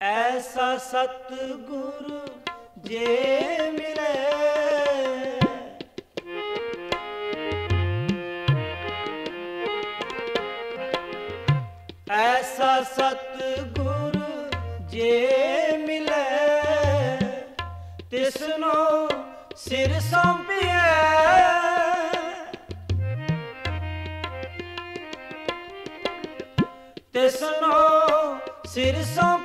ਐਸਾ ਸਤਿਗੁਰ ਜੇ ਮਿਲੇ। ਐਸਾ ਸਤਿਗੁਰ ਜੇ ਮਿਲੇ ਤਿਸਨੋ ਸਿਰ ਸੌਂਪਿਐ ਤਿਸਨੋ ਸਿਰ ਸੌਂਪਿਐ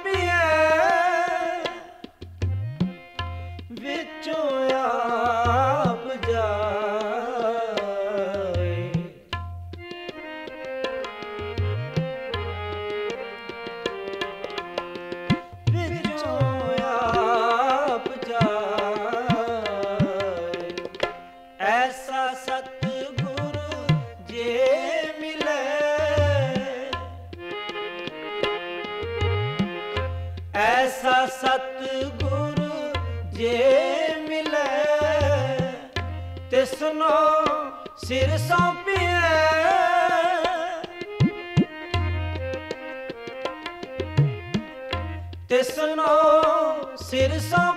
ਤਿਸਨੋ ਸਿਰ ਸੌਂਪਿਐ ਤਿਸਨੋ ਸਿਰ ਸੌਂਪਿਐ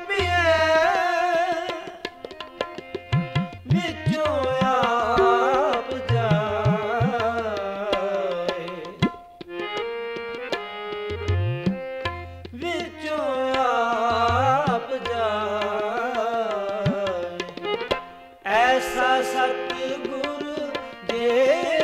ਸਤਿਗੁਰ ਦੇ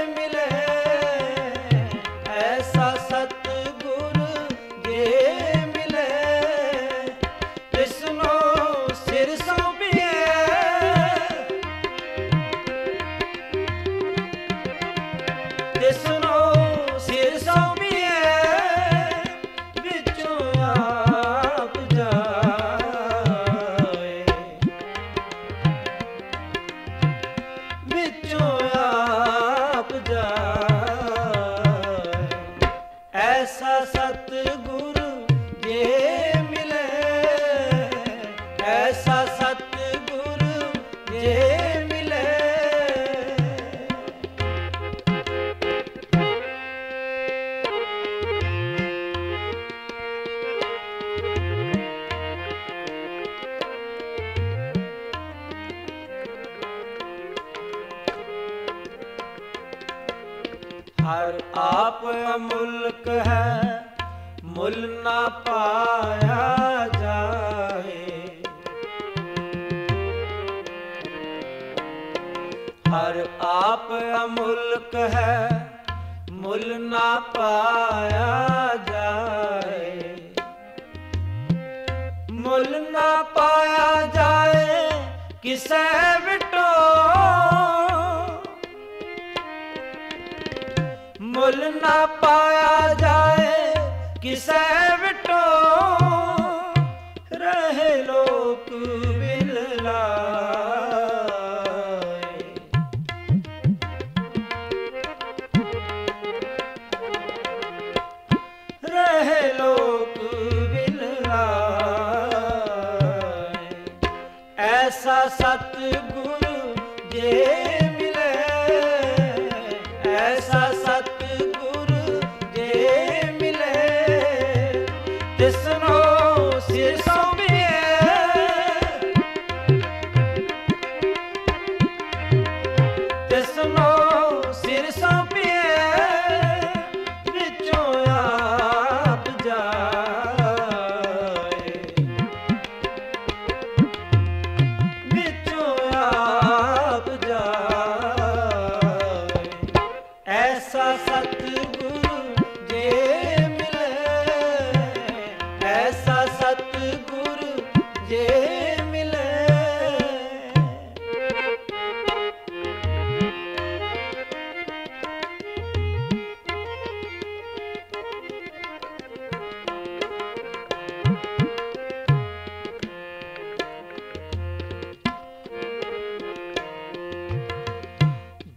ਆਪ ਅਮੁਲਕ ਹੈ ਮੁੱਲ ਨਾ ਪਾਇਆ ਜਾਏ। ਹਰ ਆਪ ਅਮੁਲਕ ਹੈ ਮੁੱਲ ਨਾ ਪਾਇਆ ਕਿਸੈ ਵਿਟੋ ਰਹੇ ਲੋਕ ਬਿਨ ਲਾਏ। ਰਹੇ ਲੋਕ ਬਿਨ ਲਾਏ। ਐਸਾ ਸਤਿਗੁਰ ਜੇ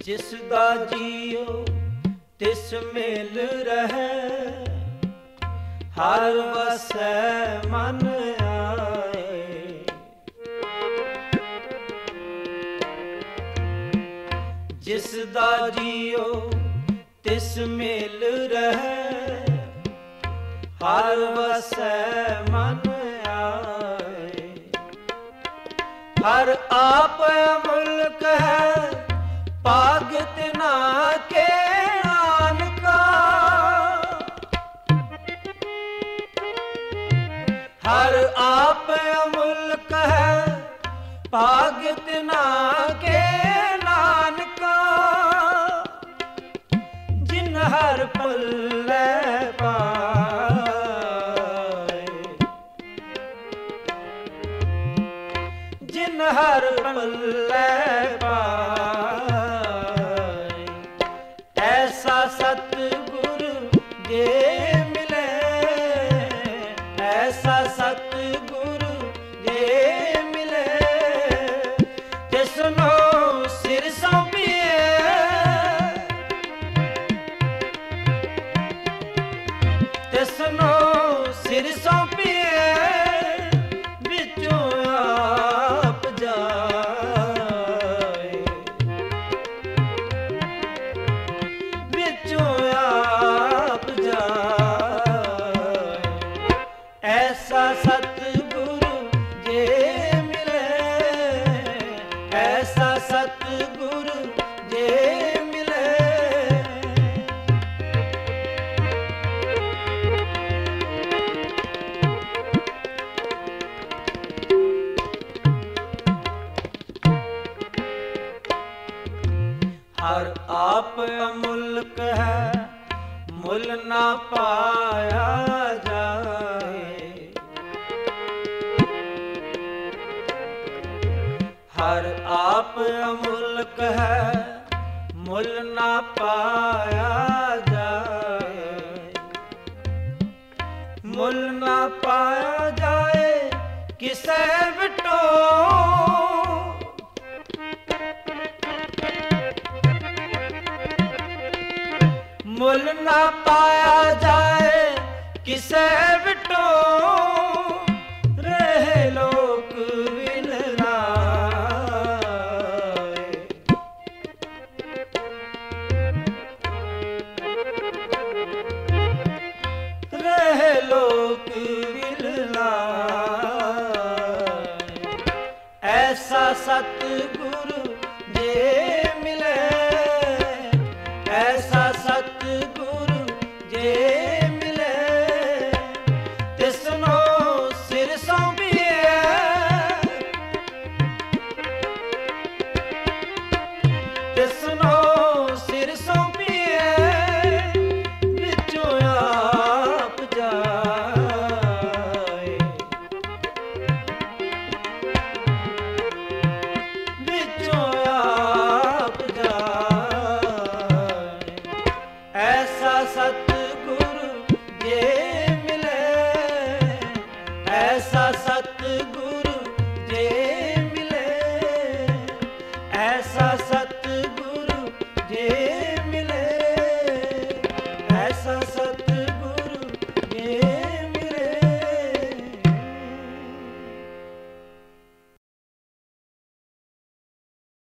ਜਿਸ ਦਾ ਜੀਉ ਤਿਸ ਮੇਲ ਰਹੈ। ਹਰ ਵਸੈ ਮਨ ਆਏ। ਜਿਸ ਦਾ ਜੀਉ ਤਿਸ ਮੇਲ ਰਹੈ। ਹਰ ਵਸੈ ਮਨ ਆਏ। ਹਰ ਆਪ ਮੁਲਕ ਹੈ Essa ਆਪ ਅਮੁਲਕ ਹੈ, ਮੁੱਲ ਨਾ ਪਾਇਆ ਜਾਏ। ਹਰ ਆਪ ਅਮੁਲਕ ਹੈ, ਮੁੱਲ ਨਾ ਪਾਇਆ ਜਾਏ। ਮੁੱਲ ਨਾ ਪਾਇਆ ਜਾਏ, ਕਿਸੇ ਵਿਟੋ ਮੁੱਲ ਨਾ ਪਾਇਆ ਜਾਏ ਕਿਸੇ ਵਿਟੋ ਰਹੇ ਲੋਕ ਵਿਨਰਾਏ ਰਹੇ ਲੋਕ ਵਿਨਰਾਏ ਐਸਾ ਸਤਿਗੁਰੂ Essa, essa